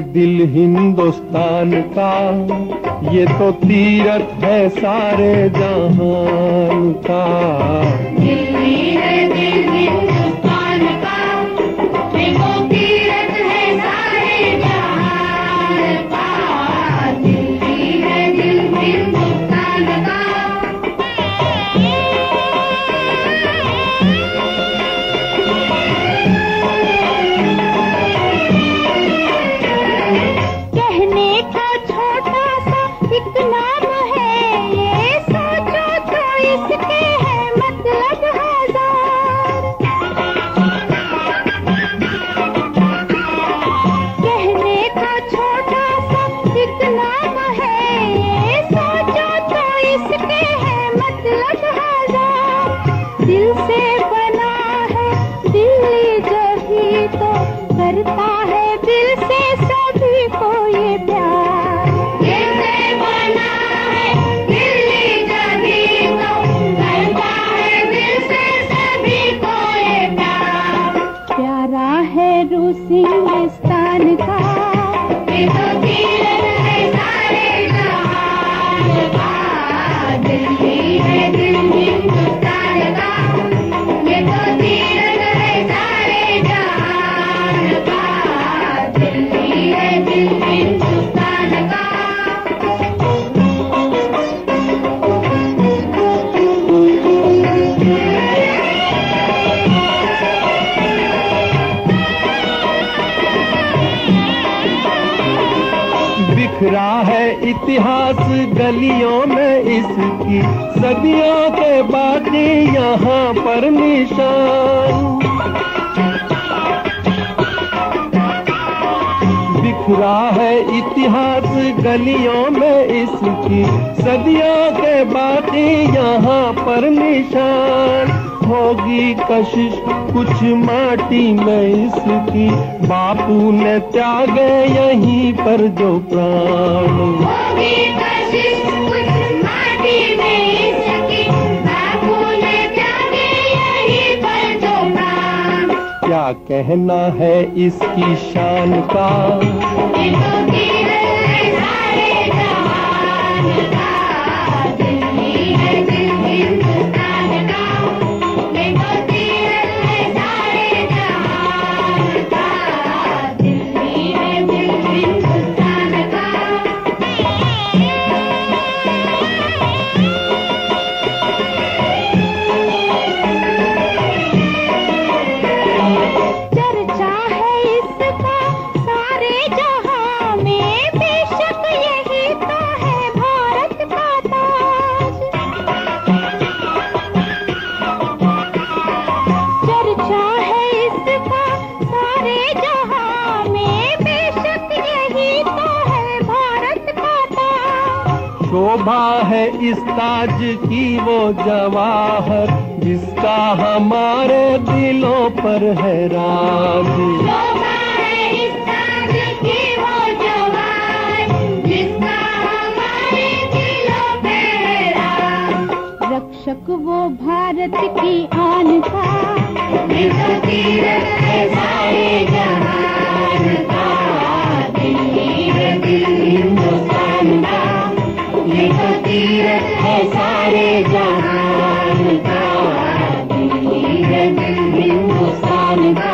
दिल हिंदुस्तान का ये तो तीरथ है सारे जहान का। दिल्ली है दिल है रूसिंगिस्तान का। ये तो तीरथ है सारे का दिल्ली है दिल्ली बिखरा है इतिहास गलियों में इसकी। सदियों के बाकी यहाँ पर निशान। बिखरा है इतिहास गलियों में इसकी। सदियों के बाकी यहाँ पर निशान। होगी कशिश कुछ माटी में इसकी। बापू ने त्यागे यहीं पर जो प्राण। होगी कशिश कुछ माटी में इसकी। बापू ने त्यागे यहीं पर जो प्राण। क्या कहना है इसकी शान का? शोभा है इस ताज की वो जवाहर जिसका हमारे दिलों पर है राज शोभा है इस ताज की वो जवान जिसका हमारे दिलों पे है राज। रक्षक वो भारत की आन था है सारे जहान का। हिंदुस्तान का। है सारे जहान का। हिंदुस्तान